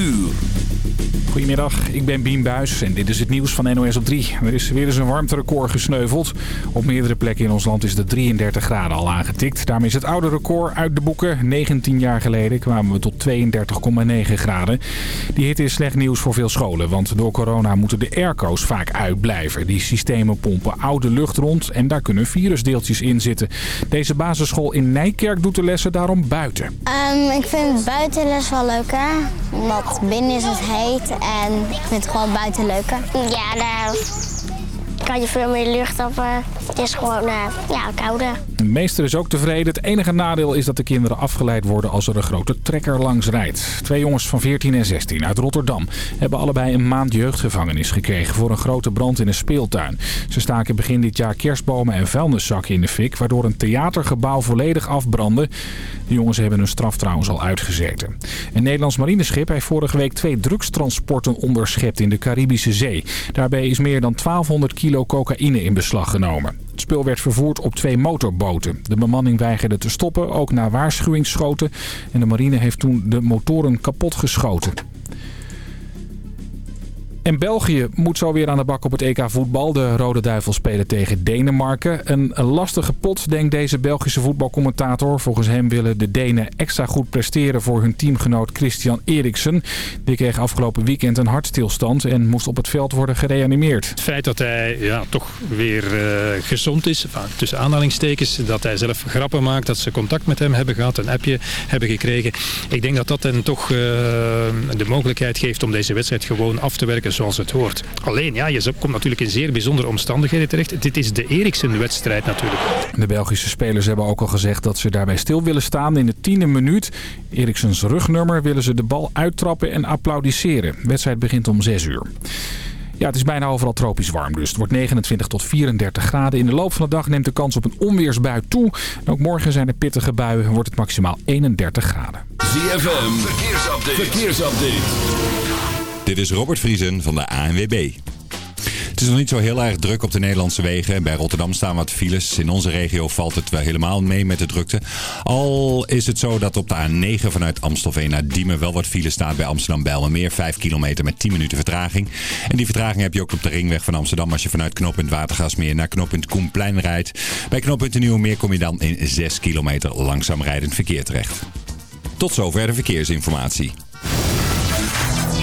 uur. Goedemiddag, ik ben Bien Buis en dit is het nieuws van NOS op 3. Er is weer eens een warmterecord gesneuveld. Op meerdere plekken in ons land is de 33 graden al aangetikt. Daarmee is het oude record uit de boeken. 19 jaar geleden kwamen we tot 32,9 graden. Die hitte is slecht nieuws voor veel scholen, want door corona moeten de airco's vaak uitblijven. Die systemen pompen oude lucht rond en daar kunnen virusdeeltjes in zitten. Deze basisschool in Nijkerk doet de lessen daarom buiten. Um, ik vind buitenles wel leuker, want binnen is het heet en ik vind het gewoon buiten leuker. Ja, daar kan je veel meer lucht op. Het is gewoon uh, ja, kouder. De meester is ook tevreden. Het enige nadeel is dat de kinderen afgeleid worden als er een grote trekker langs rijdt. Twee jongens van 14 en 16 uit Rotterdam hebben allebei een maand jeugdgevangenis gekregen voor een grote brand in een speeltuin. Ze staken begin dit jaar kerstbomen en vuilniszakken in de fik, waardoor een theatergebouw volledig afbrandde. De jongens hebben hun straf trouwens al uitgezeten. Een Nederlands marineschip heeft vorige week twee drugstransporten onderschept in de Caribische Zee. Daarbij is meer dan 1200 kilo cocaïne in beslag genomen. Het spul werd vervoerd op twee motorboten. De bemanning weigerde te stoppen, ook na waarschuwingsschoten. En de marine heeft toen de motoren kapot geschoten. En België moet zo weer aan de bak op het EK voetbal. De Rode Duivels spelen tegen Denemarken. Een lastige pot, denkt deze Belgische voetbalcommentator. Volgens hem willen de Denen extra goed presteren voor hun teamgenoot Christian Eriksen. Die kreeg afgelopen weekend een hartstilstand en moest op het veld worden gereanimeerd. Het feit dat hij ja, toch weer uh, gezond is, tussen aanhalingstekens, dat hij zelf grappen maakt, dat ze contact met hem hebben gehad, een appje hebben gekregen. Ik denk dat dat hen toch uh, de mogelijkheid geeft om deze wedstrijd gewoon af te werken zoals het hoort. Alleen, ja, je komt natuurlijk in zeer bijzondere omstandigheden terecht. Dit is de Eriksen-wedstrijd natuurlijk. De Belgische spelers hebben ook al gezegd dat ze daarbij stil willen staan in de tiende minuut. Eriksens rugnummer willen ze de bal uittrappen en applaudisseren. De wedstrijd begint om 6 uur. Ja, het is bijna overal tropisch warm dus. Het wordt 29 tot 34 graden. In de loop van de dag neemt de kans op een onweersbui toe. En ook morgen zijn er pittige buien en wordt het maximaal 31 graden. ZFM, verkeersupdate. verkeersupdate. Dit is Robert Vriesen van de ANWB. Het is nog niet zo heel erg druk op de Nederlandse wegen. Bij Rotterdam staan wat files. In onze regio valt het wel helemaal mee met de drukte. Al is het zo dat op de A9 vanuit Amstelveen naar Diemen wel wat file staat bij Amsterdam Bijlmermeer. 5 kilometer met 10 minuten vertraging. En die vertraging heb je ook op de ringweg van Amsterdam als je vanuit knooppunt Watergasmeer naar knooppunt Koenplein rijdt. Bij knooppunt Nieuwemeer kom je dan in 6 kilometer langzaam rijdend verkeer terecht. Tot zover de verkeersinformatie.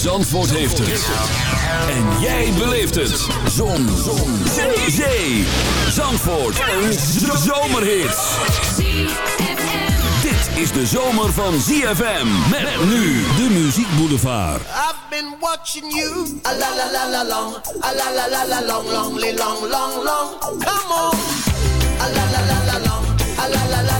Zandvoort heeft het. En jij beleeft het. Zon. Zon. Zee. Zee. Zandvoort. Een zomerhit. Dit is de zomer van ZFM. Met nu de Muziek Boulevard. I've been watching you. A la la la la long. A la la la la long, long, long, long, long. Come on. A la la la la long. A la la la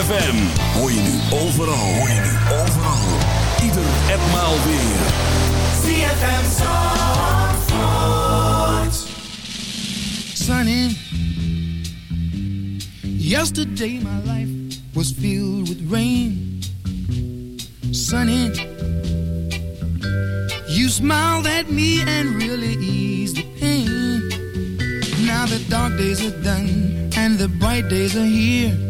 ZFM. Hoor je nu overal. Hoor je nu overal. Ieder en maal weer. ZFM Zandvoort. Sunny. Yesterday my life was filled with rain. Sunny. You smiled at me and really eased the pain. Now the dark days are done and the bright days are here.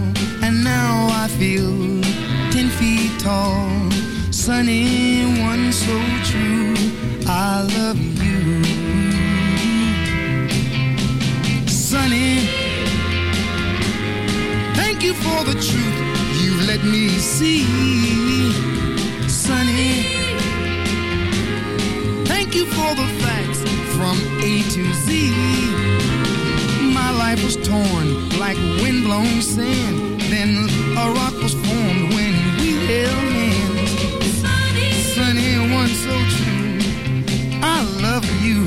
Feel ten feet tall. Sunny, one so true. I love you. Sunny. Thank you for the truth you've let me see. Sunny. Thank you for the facts from A to Z. My life was torn like windblown sand. Then a rock was formed when we held hands. Sunny, so true. I love you.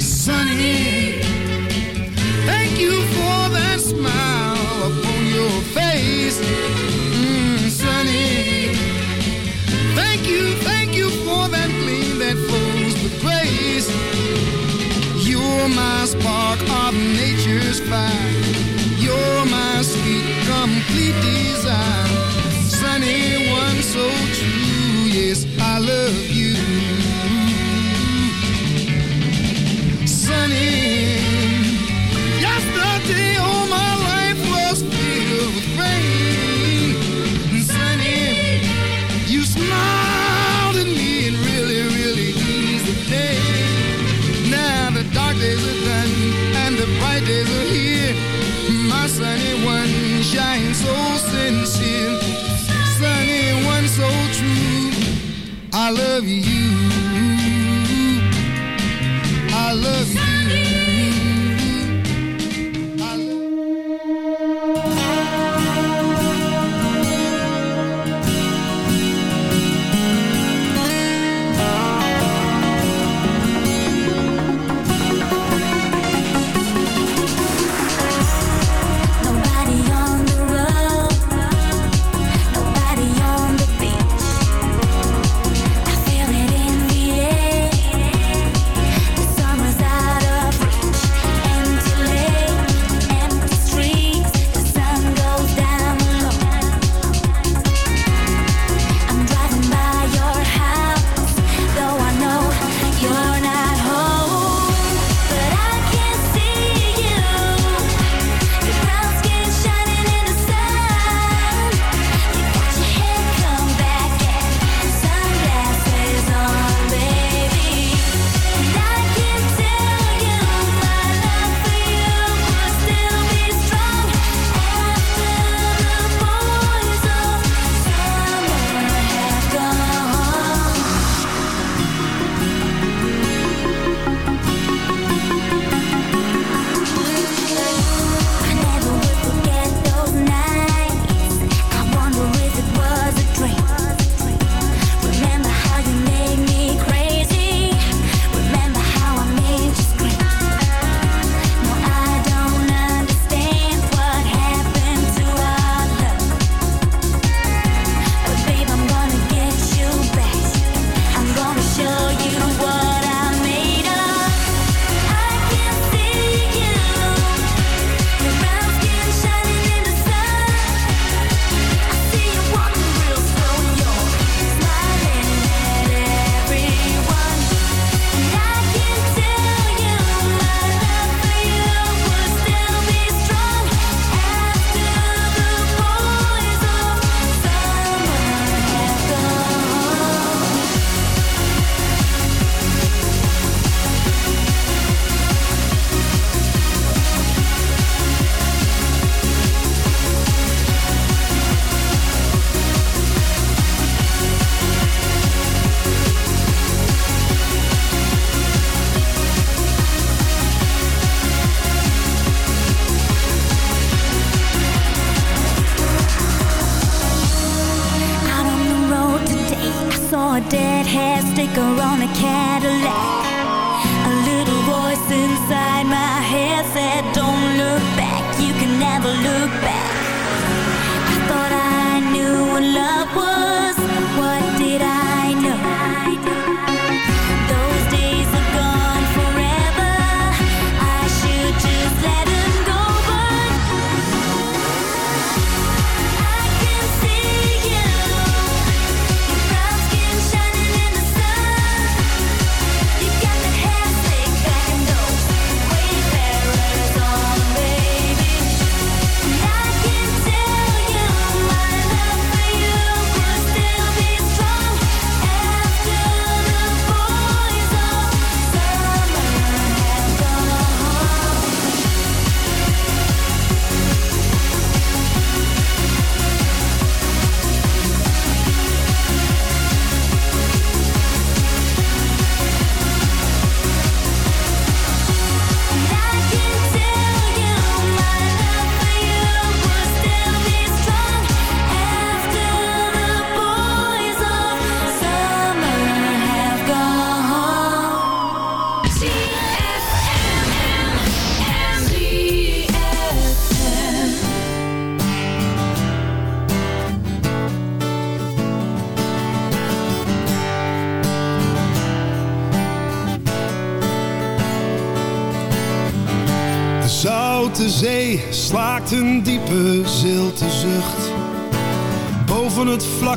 Sunny. Thank you for that smile upon your face. Mm, sunny. Thank you, thank you for that gleam that. You're my spark of nature's fire. I love you.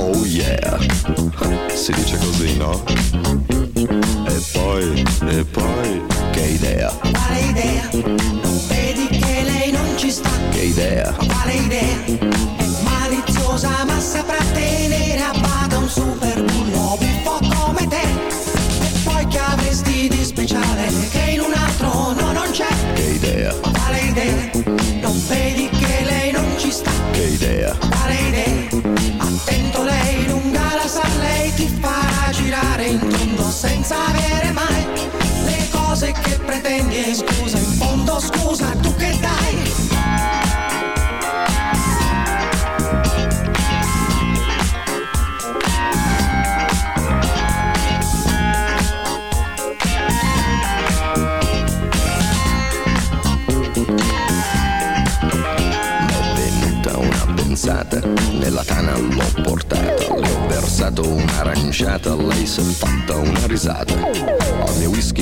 Oh yeah, si dice così, no? E poi, e poi, che idea,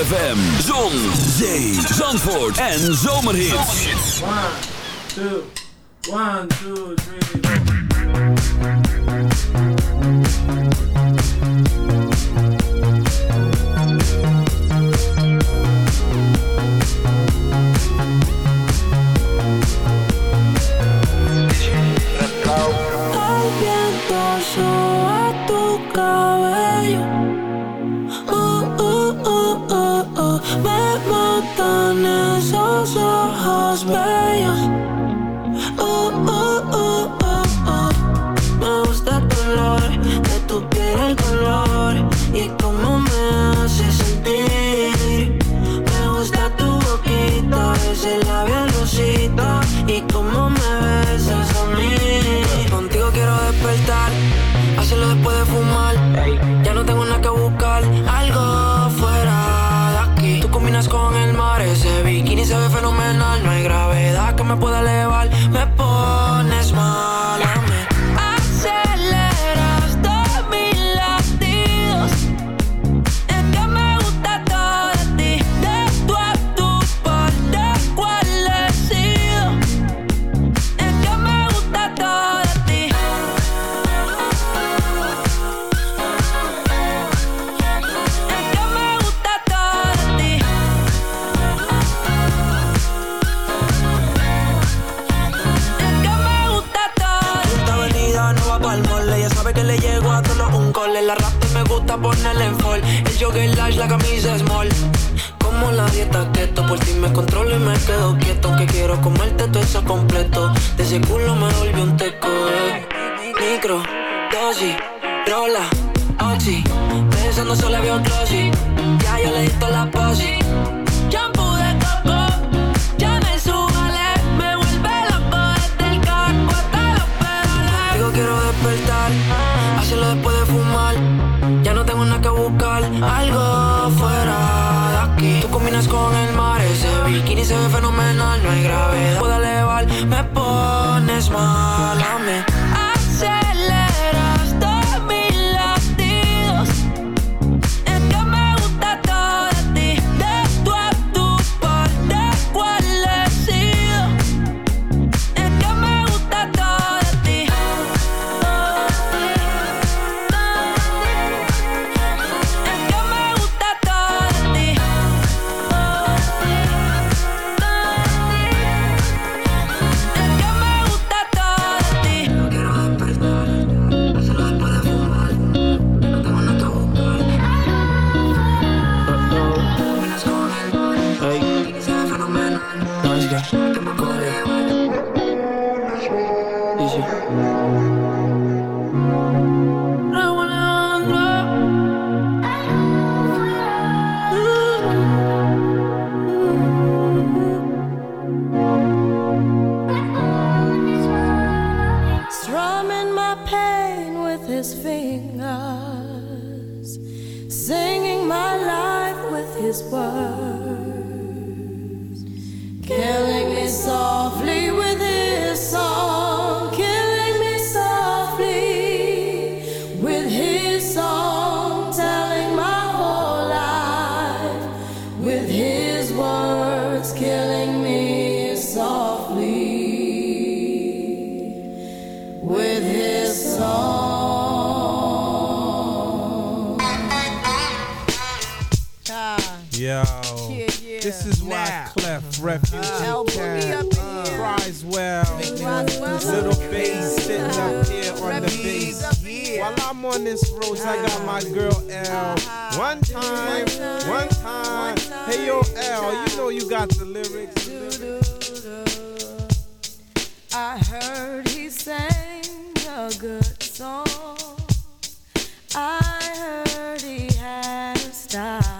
ZFM, zon, zee, zandvoort en zomerhits. One, two, one, two, three, Bye. La rap me gusta ponerle en fall. El jogger large, la camisa small. Como la dieta keto Por ti me controlo y me quedo quieto. Que quiero comerte todo eso completo. De ese culo me volvió un teco eh. Micro, dosis, rola, oxi. Pensando solo había un glossy Ya yo le di toda la posi Algo fuera de aquí. Tú combinas con el mar, ese bikini se ve fenomenal, no hay gravedad. Puedo elevar, me pones mal a mí. His words, killing me softly Refugee ah. Camp cries well. Little bass sitting up here on the bass. While I'm on this road, I got my ah. girl L. Uh-huh. One time, one time. Hey yo, L, you know you got the lyrics. I heard he sang a good song. I heard he had a style.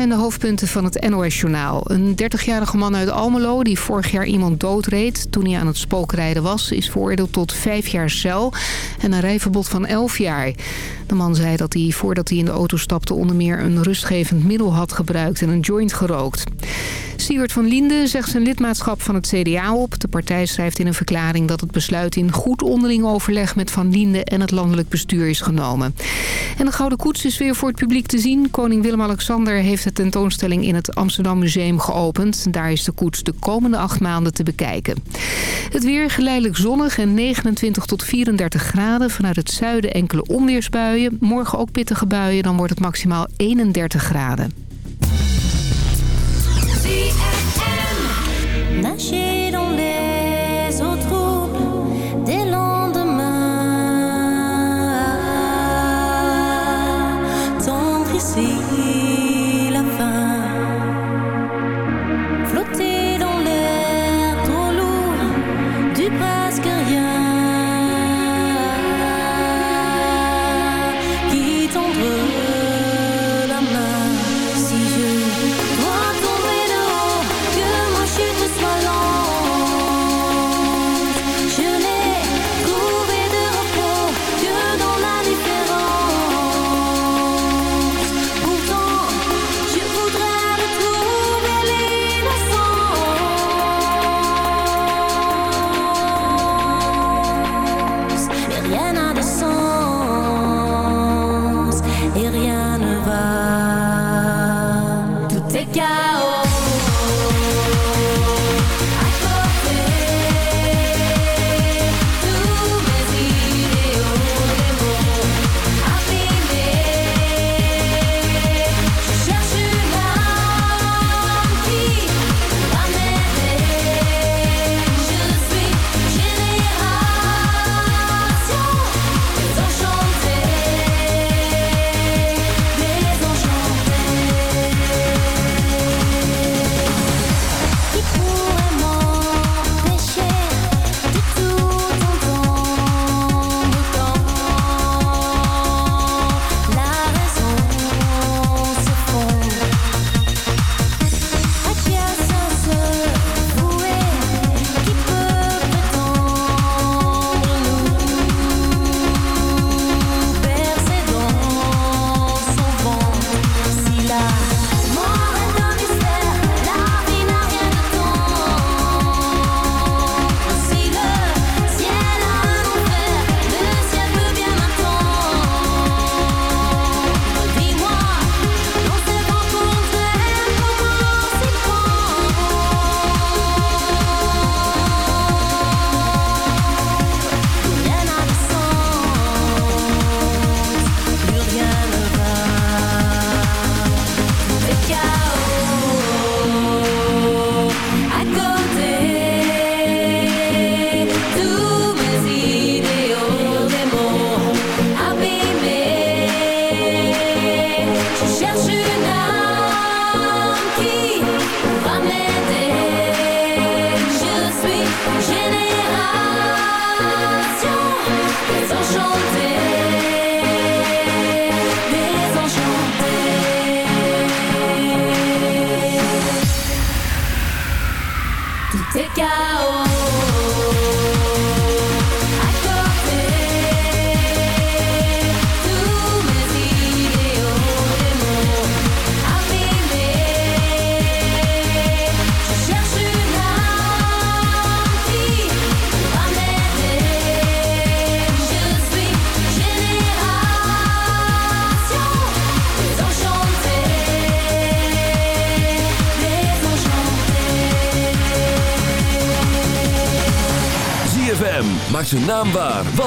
zijn de hoofdpunten van het NOS-journaal. Een 30-jarige man uit Almelo die vorig jaar iemand doodreed toen hij aan het spookrijden was... is veroordeeld tot vijf jaar cel en een rijverbod van 11 jaar. De man zei dat hij voordat hij in de auto stapte onder meer een rustgevend middel had gebruikt en een joint gerookt. Siewert van Liende zegt zijn lidmaatschap van het CDA op. De partij schrijft in een verklaring dat het besluit in goed onderling overleg met Van Liende en het landelijk bestuur is genomen. En de Gouden Koets is weer voor het publiek te zien. Koning Willem-Alexander heeft de tentoonstelling in het Amsterdam Museum geopend. Daar is de koets de komende acht maanden te bekijken. Het weer geleidelijk zonnig en 29 tot 34 graden. Vanuit het zuiden enkele onweersbuien. Morgen ook pittige buien, dan wordt het maximaal 31 graden. ZFM.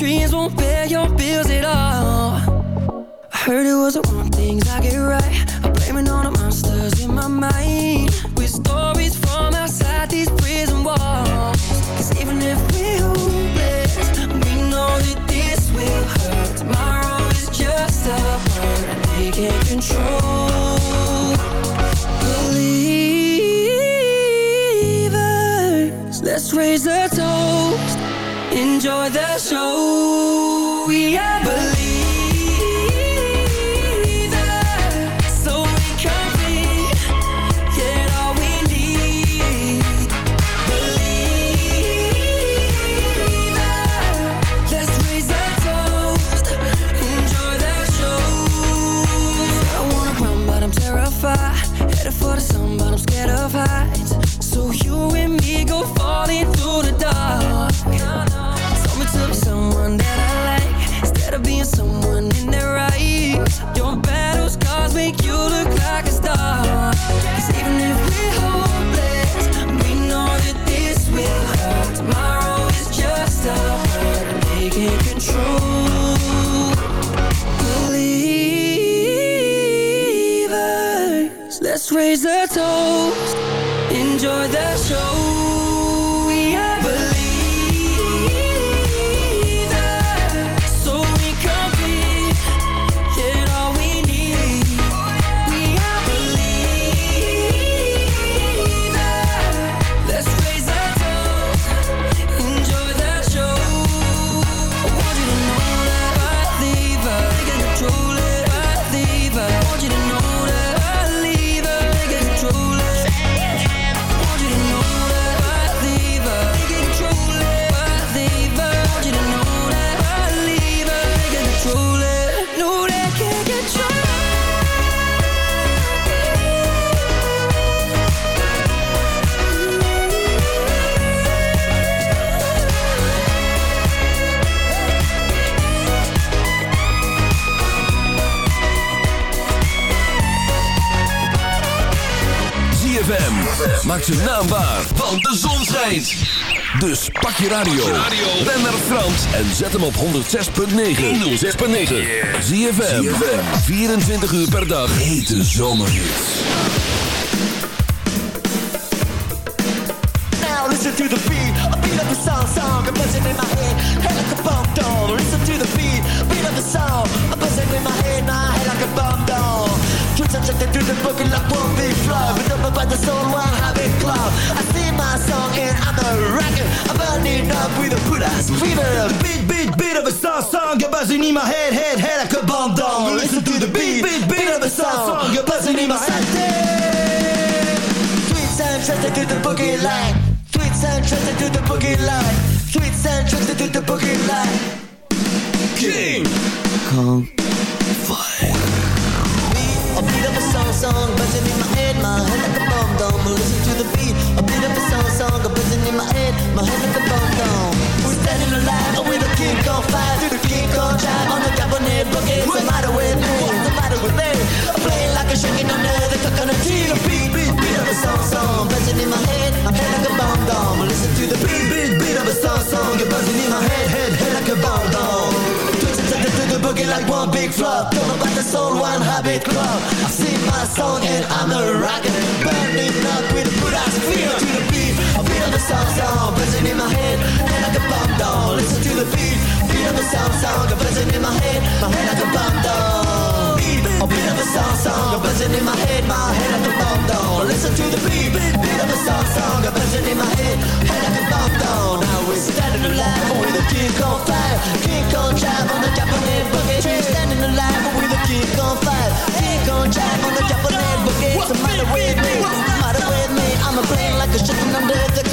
dreams won't pay your bills at all. I heard it was the wrong things I get right. special the show. Want de zon schijnt. Dus pak je radio, ben naar Frans en zet hem op 106.9. 106.9. ZFM, 24 uur per dag. Hete zomerhits. Now listen to the beat, a beat of the song, song, a buzzing in my head, head like a bomb down. Listen to the beat, beat of the song, a buzzing in my head, my head like a bomb down. Truth subjected to the book like one big flow, but up by the soul while having club. I sing my song and I'm a rocker, I'm burning up with a put ass fever. Beat, beat, beat of a song, song, a buzzing in my head, head, head like a bomb down. Listen to the beat, beat, beat of a song, song, a buzzing in my head. Sweet sound trusted to the boogie line. Sweet sound trusted to the boogie line. Sweet sound trusted to the boogie line. King Kong my head like a bone gone. We're standing alive with a kick on fire through the king on drive on the cabinet bucket. What's the matter with me? What's the matter with me? I'm playing like a shaking under the coconut tree. The beat, beat, beat of a song, song. Buzzing in my head, I'm head like a bomb bomb. Listen to the beat, beat, beat of a song, song. You're buzzing in my head, head, head like a bomb bomb. To the boogie like one big flop. Don't know about the soul, one habit club. I sing my song and I'm a rocker. A bit of a song song, buzzing in my head. And like a bomb down. Listen to the beat. Beat of a song song, a buzzing in my head. My head like a bomb down. Beat, a bit of a song song, a buzzing in my head. My head like a bomb down. Listen to the beat. Beat of a song song, a buzzing in my head. Head like a bomb down. Now we're standing alive with a kick on fire. Kick on jive on the Japanese boogie. We're standing alive with a kick on fire. Kick on jive on the Japanese boogie. What's the matter with me? What's the matter with me? I'm a brain like a chicken under the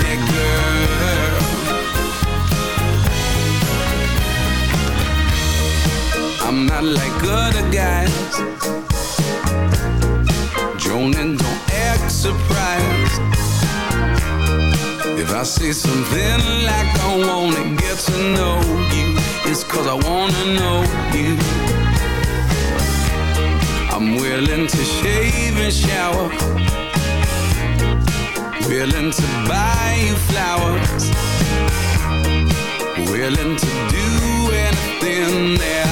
That girl I'm not like other guys. Joan and don't act surprised. If I say something like I wanna get to know you It's cause I wanna know you. I'm willing to shave and shower Willing to buy you flowers. Willing to do anything that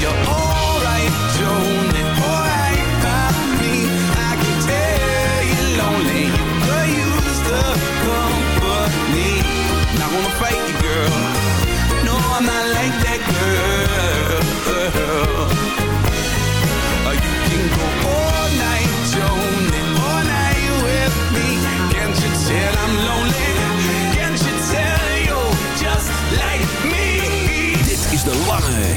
your own